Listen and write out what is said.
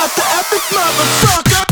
got the epic motherfucker.